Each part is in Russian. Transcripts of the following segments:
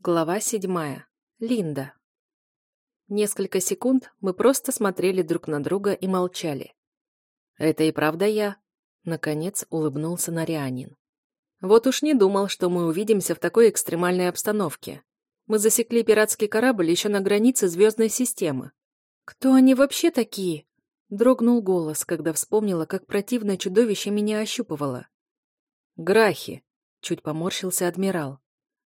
Глава седьмая. Линда. Несколько секунд мы просто смотрели друг на друга и молчали. «Это и правда я?» Наконец улыбнулся Нарианин. «Вот уж не думал, что мы увидимся в такой экстремальной обстановке. Мы засекли пиратский корабль еще на границе звездной системы. Кто они вообще такие?» Дрогнул голос, когда вспомнила, как противное чудовище меня ощупывало. «Грахи», — чуть поморщился адмирал.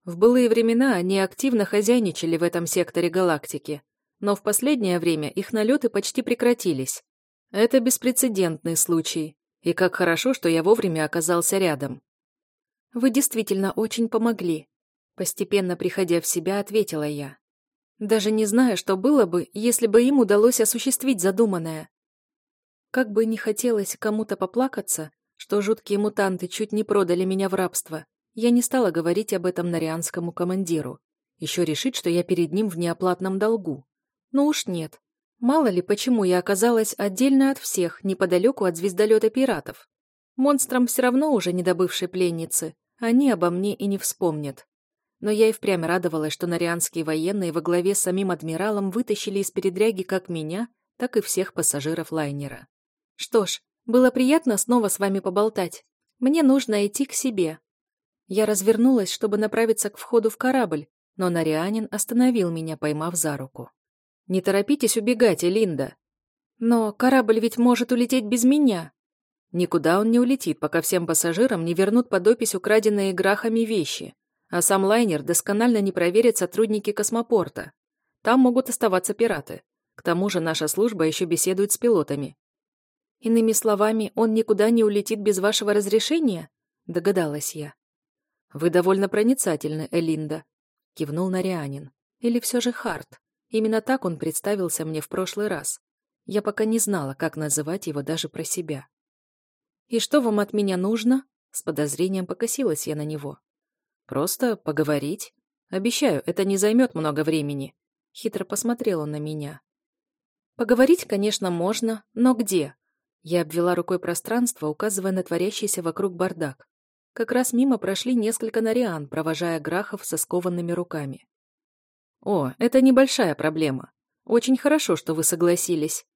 В былые времена они активно хозяйничали в этом секторе галактики, но в последнее время их налеты почти прекратились. Это беспрецедентный случай, и как хорошо, что я вовремя оказался рядом. «Вы действительно очень помогли», — постепенно приходя в себя, ответила я. Даже не знаю, что было бы, если бы им удалось осуществить задуманное. Как бы не хотелось кому-то поплакаться, что жуткие мутанты чуть не продали меня в рабство, я не стала говорить об этом нарианскому командиру. Еще решить, что я перед ним в неоплатном долгу. Но уж нет. Мало ли, почему я оказалась отдельно от всех, неподалеку от звездолета пиратов. Монстрам все равно уже не добывшей пленницы. Они обо мне и не вспомнят. Но я и впрямь радовалась, что нарианские военные во главе с самим адмиралом вытащили из передряги как меня, так и всех пассажиров лайнера. Что ж, было приятно снова с вами поболтать. Мне нужно идти к себе. Я развернулась, чтобы направиться к входу в корабль, но Нарианин остановил меня, поймав за руку. «Не торопитесь убегать, Элинда!» «Но корабль ведь может улететь без меня!» «Никуда он не улетит, пока всем пассажирам не вернут под опись украденные грахами вещи, а сам лайнер досконально не проверят сотрудники космопорта. Там могут оставаться пираты. К тому же наша служба еще беседует с пилотами». «Иными словами, он никуда не улетит без вашего разрешения?» – догадалась я. «Вы довольно проницательны, Элинда», — кивнул Нарианин. «Или все же Харт. Именно так он представился мне в прошлый раз. Я пока не знала, как называть его даже про себя». «И что вам от меня нужно?» С подозрением покосилась я на него. «Просто поговорить. Обещаю, это не займет много времени». Хитро посмотрел он на меня. «Поговорить, конечно, можно, но где?» Я обвела рукой пространство, указывая на творящийся вокруг бардак. Как раз мимо прошли несколько нариан, провожая Грахов со скованными руками. «О, это небольшая проблема. Очень хорошо, что вы согласились».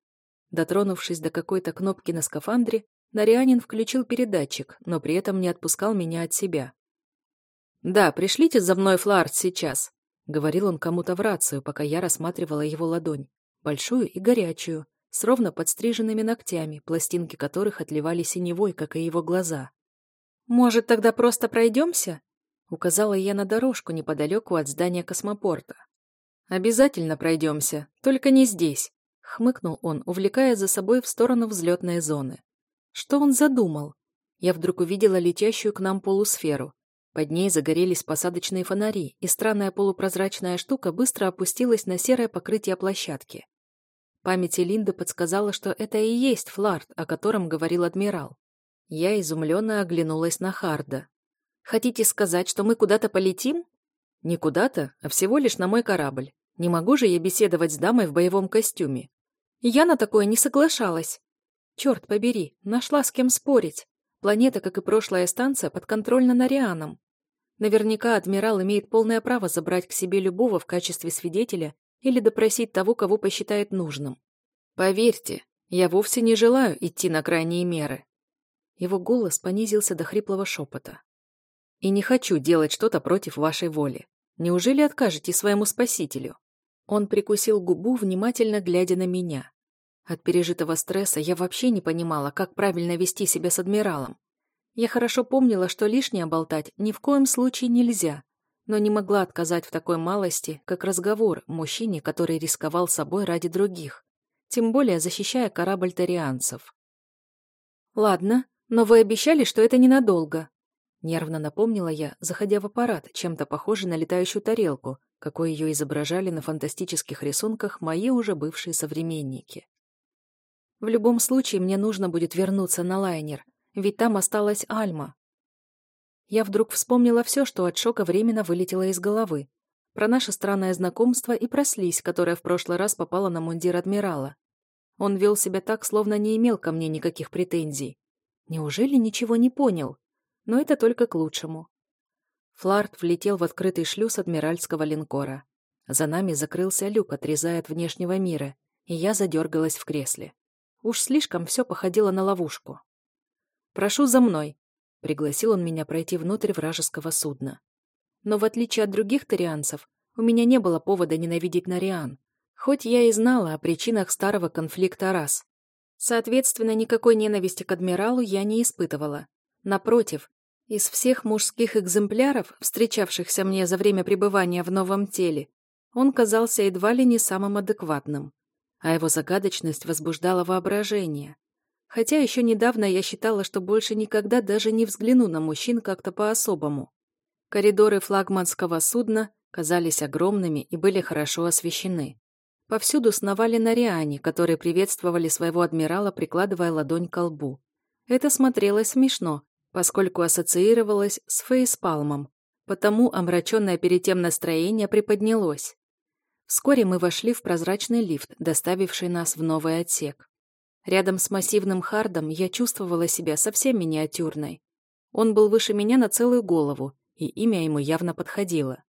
Дотронувшись до какой-то кнопки на скафандре, Нарианин включил передатчик, но при этом не отпускал меня от себя. «Да, пришлите за мной Фларт сейчас», — говорил он кому-то в рацию, пока я рассматривала его ладонь, большую и горячую, с ровно подстриженными ногтями, пластинки которых отливали синевой, как и его глаза. «Может, тогда просто пройдемся?» Указала я на дорожку неподалеку от здания космопорта. «Обязательно пройдемся, только не здесь», — хмыкнул он, увлекая за собой в сторону взлетной зоны. Что он задумал? Я вдруг увидела летящую к нам полусферу. Под ней загорелись посадочные фонари, и странная полупрозрачная штука быстро опустилась на серое покрытие площадки. Память Линды подсказала, что это и есть фларт, о котором говорил адмирал. Я изумленно оглянулась на Харда. «Хотите сказать, что мы куда-то полетим?» «Не куда-то, а всего лишь на мой корабль. Не могу же я беседовать с дамой в боевом костюме». Я на такое не соглашалась. Черт побери, нашла с кем спорить. Планета, как и прошлая станция, подконтрольна Нарианом. Наверняка адмирал имеет полное право забрать к себе любого в качестве свидетеля или допросить того, кого посчитает нужным. Поверьте, я вовсе не желаю идти на крайние меры. Его голос понизился до хриплого шепота. «И не хочу делать что-то против вашей воли. Неужели откажете своему спасителю?» Он прикусил губу, внимательно глядя на меня. От пережитого стресса я вообще не понимала, как правильно вести себя с адмиралом. Я хорошо помнила, что лишнее болтать ни в коем случае нельзя, но не могла отказать в такой малости, как разговор мужчине, который рисковал собой ради других, тем более защищая корабль тарианцев. «Ладно, «Но вы обещали, что это ненадолго», — нервно напомнила я, заходя в аппарат, чем-то похожий на летающую тарелку, какой ее изображали на фантастических рисунках мои уже бывшие современники. «В любом случае мне нужно будет вернуться на лайнер, ведь там осталась Альма». Я вдруг вспомнила все, что от шока временно вылетело из головы. Про наше странное знакомство и про слизь, которая в прошлый раз попала на мундир адмирала. Он вел себя так, словно не имел ко мне никаких претензий. Неужели ничего не понял? Но это только к лучшему. Фларт влетел в открытый шлюз адмиральского линкора. За нами закрылся люк, отрезая от внешнего мира, и я задергалась в кресле. Уж слишком все походило на ловушку. «Прошу за мной», — пригласил он меня пройти внутрь вражеского судна. Но в отличие от других тарианцев, у меня не было повода ненавидеть Нариан, хоть я и знала о причинах старого конфликта рас. Соответственно, никакой ненависти к адмиралу я не испытывала. Напротив, из всех мужских экземпляров, встречавшихся мне за время пребывания в новом теле, он казался едва ли не самым адекватным, а его загадочность возбуждала воображение. Хотя еще недавно я считала, что больше никогда даже не взгляну на мужчин как-то по-особому. Коридоры флагманского судна казались огромными и были хорошо освещены. Повсюду сновали нариане, которые приветствовали своего адмирала, прикладывая ладонь к лбу. Это смотрелось смешно, поскольку ассоциировалось с фейспалмом, потому омраченное перед тем настроение приподнялось. Вскоре мы вошли в прозрачный лифт, доставивший нас в новый отсек. Рядом с массивным хардом я чувствовала себя совсем миниатюрной. Он был выше меня на целую голову, и имя ему явно подходило.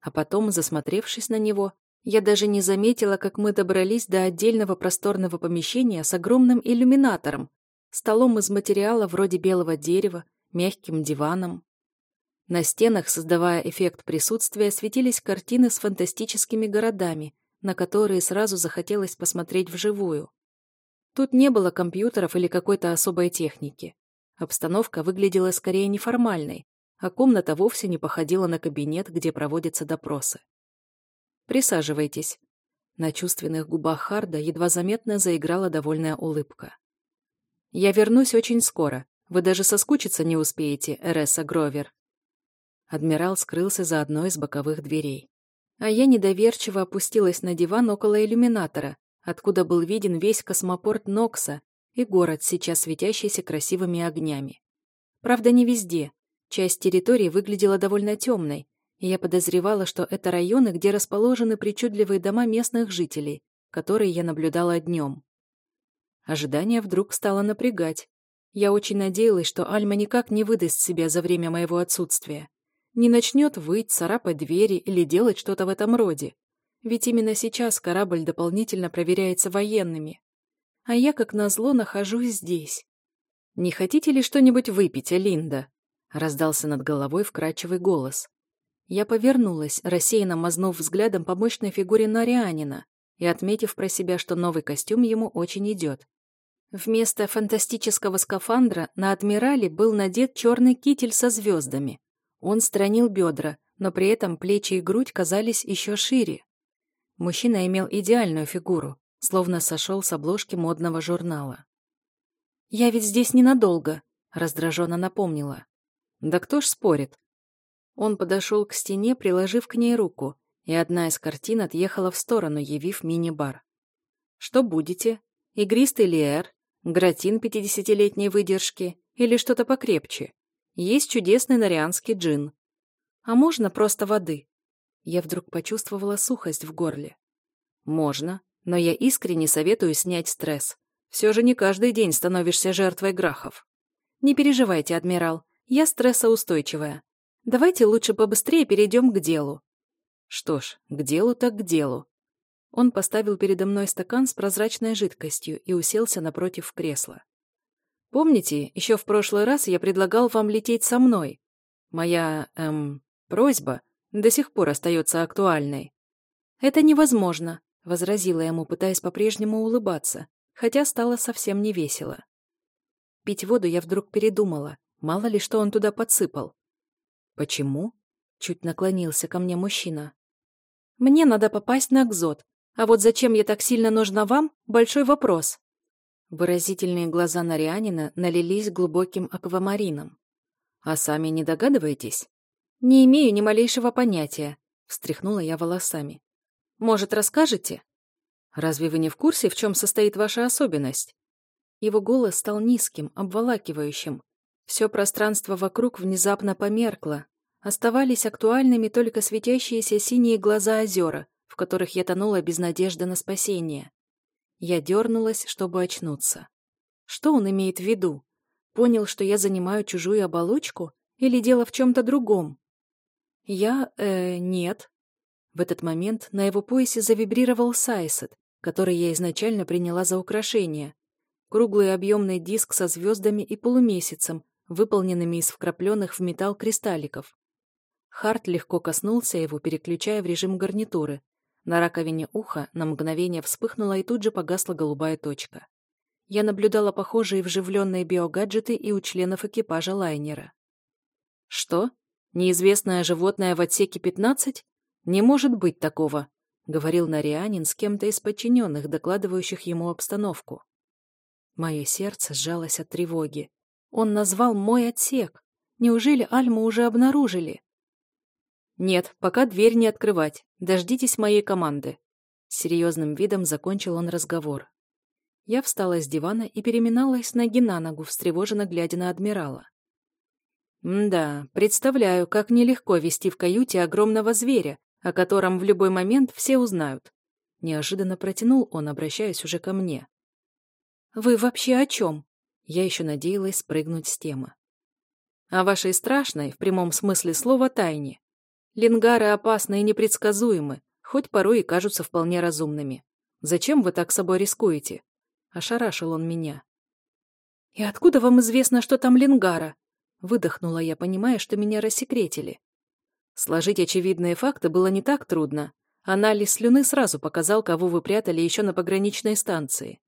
А потом, засмотревшись на него, я даже не заметила, как мы добрались до отдельного просторного помещения с огромным иллюминатором, столом из материала вроде белого дерева, мягким диваном. На стенах, создавая эффект присутствия, светились картины с фантастическими городами, на которые сразу захотелось посмотреть вживую. Тут не было компьютеров или какой-то особой техники. Обстановка выглядела скорее неформальной, а комната вовсе не походила на кабинет, где проводятся допросы. «Присаживайтесь». На чувственных губах Харда едва заметно заиграла довольная улыбка. «Я вернусь очень скоро. Вы даже соскучиться не успеете, Эреса Гровер». Адмирал скрылся за одной из боковых дверей. А я недоверчиво опустилась на диван около иллюминатора, откуда был виден весь космопорт Нокса и город, сейчас светящийся красивыми огнями. Правда, не везде. Часть территории выглядела довольно темной, я подозревала, что это районы, где расположены причудливые дома местных жителей, которые я наблюдала днем. Ожидание вдруг стало напрягать. Я очень надеялась, что Альма никак не выдаст себя за время моего отсутствия. Не начнет выть, царапать двери или делать что-то в этом роде. Ведь именно сейчас корабль дополнительно проверяется военными. А я, как назло, нахожусь здесь. «Не хотите ли что-нибудь выпить, Линда?» раздался над головой вкрадчивый голос. Я повернулась, рассеянно мазнув взглядом по мощной фигуре Нарианина и отметив про себя, что новый костюм ему очень идет. Вместо фантастического скафандра на адмирале был надет черный китель со звездами. Он странил бедра, но при этом плечи и грудь казались еще шире. Мужчина имел идеальную фигуру, словно сошел с обложки модного журнала. «Я ведь здесь ненадолго», — раздраженно напомнила. «Да кто ж спорит?» Он подошел к стене, приложив к ней руку, и одна из картин отъехала в сторону, явив мини-бар. «Что будете? Игристый лиэр? Гратин пятидесятилетней выдержки? Или что-то покрепче? Есть чудесный норианский джин. А можно просто воды?» Я вдруг почувствовала сухость в горле. «Можно, но я искренне советую снять стресс. Все же не каждый день становишься жертвой грахов. Не переживайте, адмирал, я стрессоустойчивая. Давайте лучше побыстрее перейдем к делу. Что ж, к делу так к делу. Он поставил передо мной стакан с прозрачной жидкостью и уселся напротив кресла. Помните, еще в прошлый раз я предлагал вам лететь со мной? Моя, эм, просьба до сих пор остается актуальной. Это невозможно, возразила ему, пытаясь по-прежнему улыбаться, хотя стало совсем не весело. Пить воду я вдруг передумала, мало ли что он туда подсыпал. «Почему?» — чуть наклонился ко мне мужчина. «Мне надо попасть на Экзот, а вот зачем я так сильно нужна вам — большой вопрос». Выразительные глаза Нарианина налились глубоким аквамарином. «А сами не догадываетесь?» «Не имею ни малейшего понятия», — встряхнула я волосами. «Может, расскажете?» «Разве вы не в курсе, в чем состоит ваша особенность?» Его голос стал низким, обволакивающим. Все пространство вокруг внезапно померкло. Оставались актуальными только светящиеся синие глаза озера, в которых я тонула без надежды на спасение. Я дернулась, чтобы очнуться. Что он имеет в виду? Понял, что я занимаю чужую оболочку? Или дело в чем-то другом? Я... э... нет». В этот момент на его поясе завибрировал сайсет, который я изначально приняла за украшение. Круглый объемный диск со звездами и полумесяцем, выполненными из вкрапленных в металл кристалликов. Харт легко коснулся его, переключая в режим гарнитуры. На раковине уха на мгновение вспыхнула и тут же погасла голубая точка. Я наблюдала похожие вживленные биогаджеты и у членов экипажа лайнера. «Что? Неизвестное животное в отсеке 15? Не может быть такого!» — говорил Нарианин с кем-то из подчиненных, докладывающих ему обстановку. Мое сердце сжалось от тревоги. Он назвал мой отсек. Неужели Альму уже обнаружили? Нет, пока дверь не открывать. Дождитесь моей команды. С серьезным видом закончил он разговор. Я встала с дивана и переминалась ноги на ногу, встревоженно глядя на адмирала. да, представляю, как нелегко вести в каюте огромного зверя, о котором в любой момент все узнают. Неожиданно протянул он, обращаясь уже ко мне. «Вы вообще о чем?» Я еще надеялась спрыгнуть с темы. «О вашей страшной, в прямом смысле слова, тайне. Лингары опасны и непредсказуемы, хоть порой и кажутся вполне разумными. Зачем вы так собой рискуете?» Ошарашил он меня. «И откуда вам известно, что там лингара?» Выдохнула я, понимая, что меня рассекретили. Сложить очевидные факты было не так трудно. Анализ слюны сразу показал, кого вы прятали еще на пограничной станции.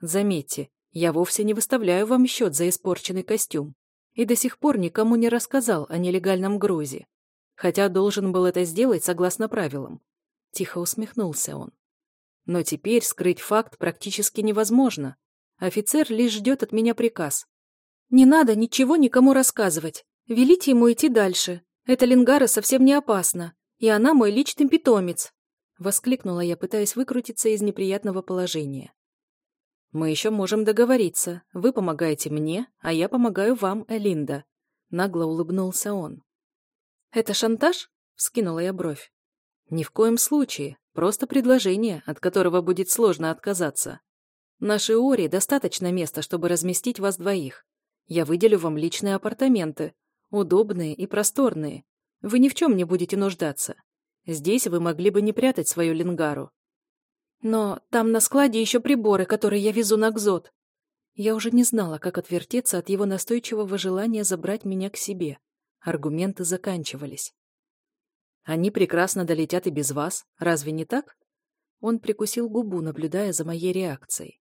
Заметьте, я вовсе не выставляю вам счет за испорченный костюм. И до сих пор никому не рассказал о нелегальном грузе. Хотя должен был это сделать согласно правилам. Тихо усмехнулся он. Но теперь скрыть факт практически невозможно. Офицер лишь ждет от меня приказ. «Не надо ничего никому рассказывать. Велите ему идти дальше. Эта лингара совсем не опасна, и она мой личный питомец!» Воскликнула я, пытаясь выкрутиться из неприятного положения. «Мы еще можем договориться. Вы помогаете мне, а я помогаю вам, Элинда», — нагло улыбнулся он. «Это шантаж?» — вскинула я бровь. «Ни в коем случае. Просто предложение, от которого будет сложно отказаться. Нашей Ори достаточно места, чтобы разместить вас двоих. Я выделю вам личные апартаменты, удобные и просторные. Вы ни в чем не будете нуждаться. Здесь вы могли бы не прятать свою лингару. Но там на складе еще приборы, которые я везу на Кзот. Я уже не знала, как отвертеться от его настойчивого желания забрать меня к себе. Аргументы заканчивались. Они прекрасно долетят и без вас, разве не так? Он прикусил губу, наблюдая за моей реакцией.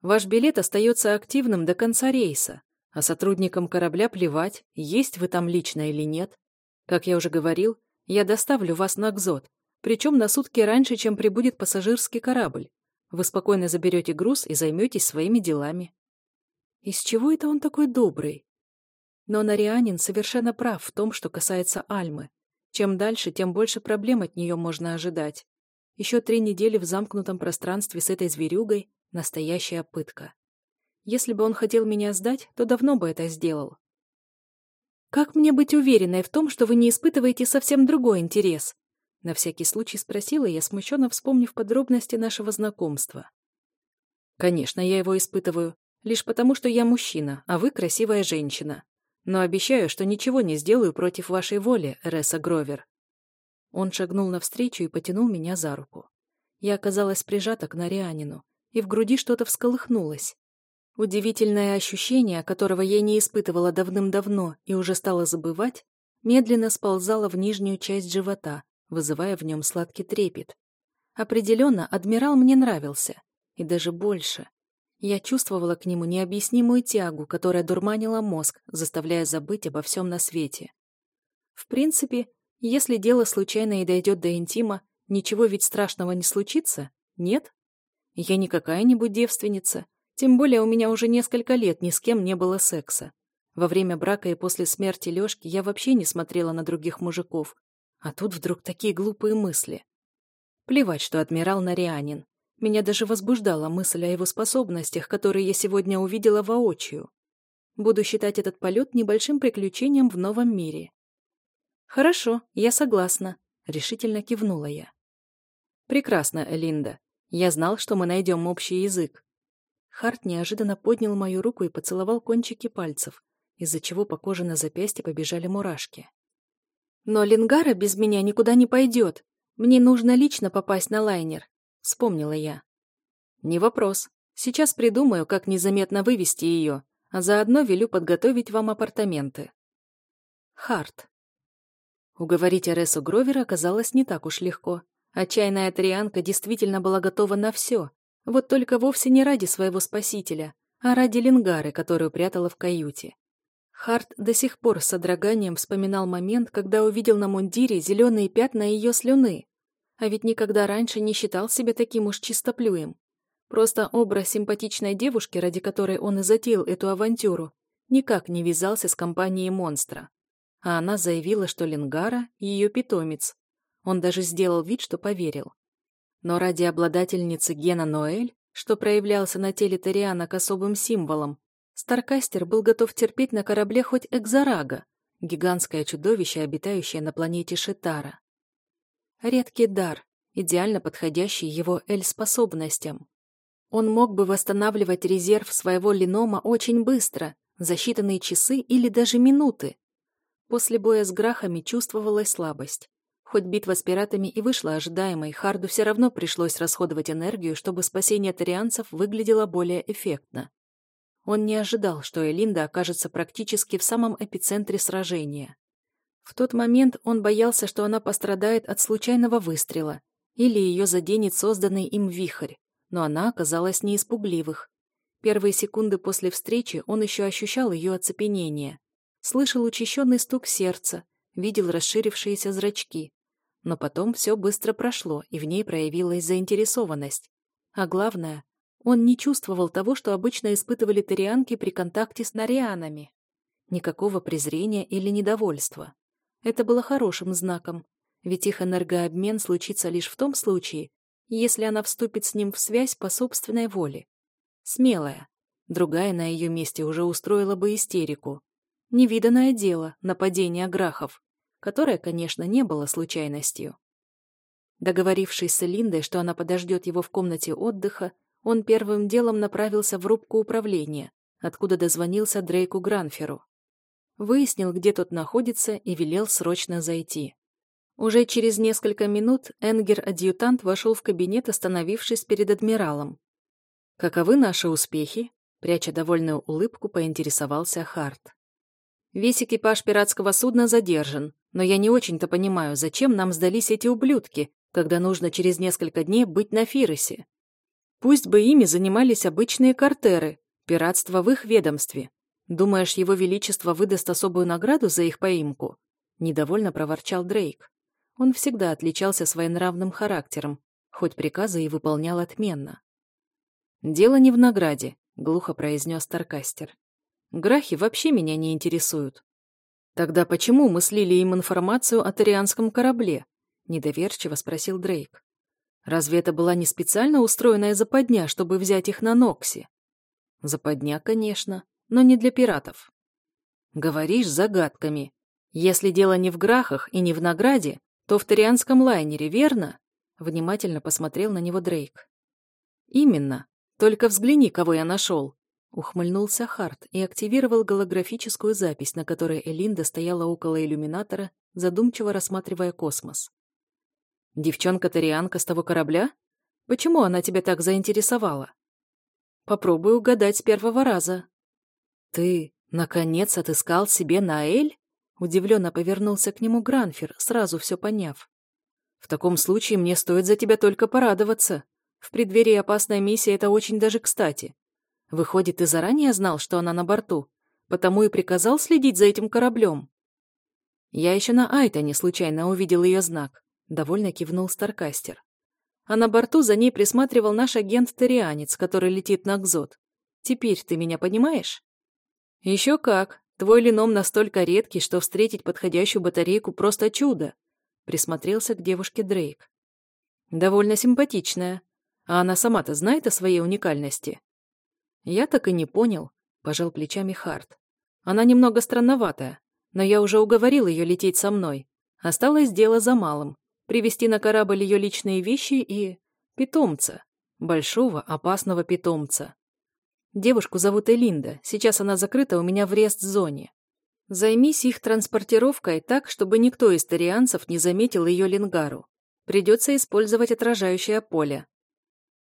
Ваш билет остается активным до конца рейса, а сотрудникам корабля плевать, есть вы там лично или нет. Как я уже говорил, я доставлю вас на Кзот, причем на сутки раньше, чем прибудет пассажирский корабль. Вы спокойно заберете груз и займетесь своими делами. Из чего это он такой добрый? Но Нарианин совершенно прав в том, что касается Альмы. Чем дальше, тем больше проблем от нее можно ожидать. Еще три недели в замкнутом пространстве с этой зверюгой — настоящая пытка. Если бы он хотел меня сдать, то давно бы это сделал. «Как мне быть уверенной в том, что вы не испытываете совсем другой интерес?» На всякий случай спросила я, смущенно вспомнив подробности нашего знакомства. «Конечно, я его испытываю. Лишь потому, что я мужчина, а вы красивая женщина. Но обещаю, что ничего не сделаю против вашей воли, Ресса Гровер». Он шагнул навстречу и потянул меня за руку. Я оказалась прижата к Нарианину, и в груди что-то всколыхнулось. Удивительное ощущение, которого я не испытывала давным-давно и уже стала забывать, медленно сползало в нижнюю часть живота, вызывая в нем сладкий трепет. Определенно, адмирал мне нравился, и даже больше. Я чувствовала к нему необъяснимую тягу, которая дурманила мозг, заставляя забыть обо всем на свете. В принципе, если дело случайно и дойдет до интима, ничего ведь страшного не случится, нет? Я не какая-нибудь девственница, тем более у меня уже несколько лет ни с кем не было секса. Во время брака и после смерти Лёшки я вообще не смотрела на других мужиков. А тут вдруг такие глупые мысли. Плевать, что адмирал Нарианин. Меня даже возбуждала мысль о его способностях, которые я сегодня увидела воочию. Буду считать этот полет небольшим приключением в новом мире. «Хорошо, я согласна», — решительно кивнула я. «Прекрасно, Элинда. Я знал, что мы найдем общий язык. Харт неожиданно поднял мою руку и поцеловал кончики пальцев, из-за чего по коже на запястье побежали мурашки. «Но Лингара без меня никуда не пойдет. Мне нужно лично попасть на лайнер», — вспомнила я. «Не вопрос. Сейчас придумаю, как незаметно вывести ее, а заодно велю подготовить вам апартаменты». Харт. Уговорить Аресу Гровера оказалось не так уж легко. Отчаянная Трианка действительно была готова на все, вот только вовсе не ради своего спасителя, а ради Лингары, которую прятала в каюте. Харт до сих пор с содроганием вспоминал момент, когда увидел на мундире зеленые пятна ее слюны. А ведь никогда раньше не считал себя таким уж чистоплюем. Просто образ симпатичной девушки, ради которой он и затеял эту авантюру, никак не вязался с компанией монстра. А она заявила, что Лингара — ее питомец. Он даже сделал вид, что поверил. Но ради обладательницы гена Ноэль, что проявлялся на теле Ториана к особым символам, Старкастер был готов терпеть на корабле хоть Экзарага, гигантское чудовище, обитающее на планете Шитара. Редкий дар, идеально подходящий его Эль-способностям. Он мог бы восстанавливать резерв своего линома очень быстро, за считанные часы или даже минуты. После боя с Грахами чувствовалась слабость. Хоть битва с пиратами и вышла ожидаемой, Харду все равно пришлось расходовать энергию, чтобы спасение тарианцев выглядело более эффектно. Он не ожидал, что Элинда окажется практически в самом эпицентре сражения. В тот момент он боялся, что она пострадает от случайного выстрела или ее заденет созданный им вихрь, но она оказалась не из пугливых. Первые секунды после встречи он еще ощущал ее оцепенение. Слышал учащенный стук сердца, видел расширившиеся зрачки. Но потом все быстро прошло, и в ней проявилась заинтересованность. А главное, он не чувствовал того, что обычно испытывали тарианки при контакте с нарианами. Никакого презрения или недовольства. Это было хорошим знаком, ведь их энергообмен случится лишь в том случае, если она вступит с ним в связь по собственной воле. Смелая. Другая на ее месте уже устроила бы истерику. Невиданное дело, нападение Грахов, которое, конечно, не было случайностью. Договорившись с Линдой, что она подождет его в комнате отдыха, он первым делом направился в рубку управления, откуда дозвонился Дрейку Гранферу. Выяснил, где тот находится, и велел срочно зайти. Уже через несколько минут Энгер-адъютант вошел в кабинет, остановившись перед адмиралом. «Каковы наши успехи?» Пряча довольную улыбку, поинтересовался Харт. «Весь экипаж пиратского судна задержан, но я не очень-то понимаю, зачем нам сдались эти ублюдки, когда нужно через несколько дней быть на Фиросе. Пусть бы ими занимались обычные картеры, пиратство в их ведомстве. Думаешь, его величество выдаст особую награду за их поимку? Недовольно проворчал Дрейк. Он всегда отличался своенравным характером, хоть приказы и выполнял отменно. «Дело не в награде», — глухо произнес Таркастер. «Грахи вообще меня не интересуют». «Тогда почему мы слили им информацию о тарианском корабле?» — недоверчиво спросил Дрейк. Разве это была не специально устроенная западня, чтобы взять их на Нокси? Западня, конечно, но не для пиратов. Говоришь загадками. Если дело не в грахах и не в награде, то в тарианском лайнере, верно? Внимательно посмотрел на него Дрейк. Именно. Только взгляни, кого я нашел. Ухмыльнулся Харт и активировал голографическую запись, на которой Элинда стояла около иллюминатора, задумчиво рассматривая космос. Девчонка-тарианка с того корабля? Почему она тебя так заинтересовала? Попробую угадать с первого раза. Ты, наконец, отыскал себе Наэль? Удивленно повернулся к нему Гранфер, сразу все поняв. В таком случае мне стоит за тебя только порадоваться. В преддверии опасной миссии это очень даже кстати. Выходит, ты заранее знал, что она на борту, потому и приказал следить за этим кораблем. Я еще на Айтоне случайно увидел ее знак. — довольно кивнул Старкастер. «А на борту за ней присматривал наш агент-тарианец, который летит на Кзот. Теперь ты меня понимаешь?» «Еще как. Твой лином настолько редкий, что встретить подходящую батарейку просто чудо», — присмотрелся к девушке Дрейк. «Довольно симпатичная. А она сама-то знает о своей уникальности?» «Я так и не понял», — пожал плечами Харт. «Она немного странноватая, но я уже уговорил ее лететь со мной. Осталось дело за малым привезти на корабль ее личные вещи и... питомца. Большого, опасного питомца. Девушку зовут Элинда, сейчас она закрыта у меня в рест-зоне. Займись их транспортировкой так, чтобы никто из тарианцев не заметил ее лингару. Придется использовать отражающее поле.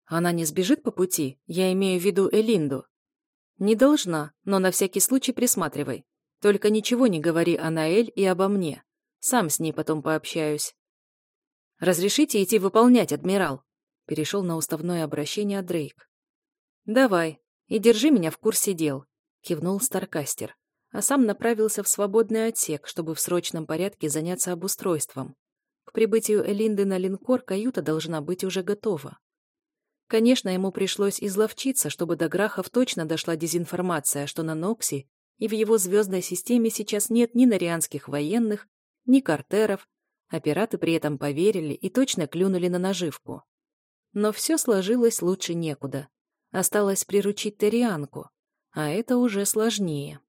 Она не сбежит по пути, я имею в виду Элинду. Не должна, но на всякий случай присматривай. Только ничего не говори о Наэль и обо мне. Сам с ней потом пообщаюсь. «Разрешите идти выполнять, адмирал?» Перешел на уставное обращение Дрейк. «Давай, и держи меня в курсе дел», — кивнул Старкастер, а сам направился в свободный отсек, чтобы в срочном порядке заняться обустройством. К прибытию Элинды на линкор каюта должна быть уже готова. Конечно, ему пришлось изловчиться, чтобы до Грахов точно дошла дезинформация, что на Ноксе и в его звездной системе сейчас нет ни нарианских военных, ни картеров, а пираты при этом поверили и точно клюнули на наживку. Но все сложилось лучше некуда. Осталось приручить Терианку, а это уже сложнее.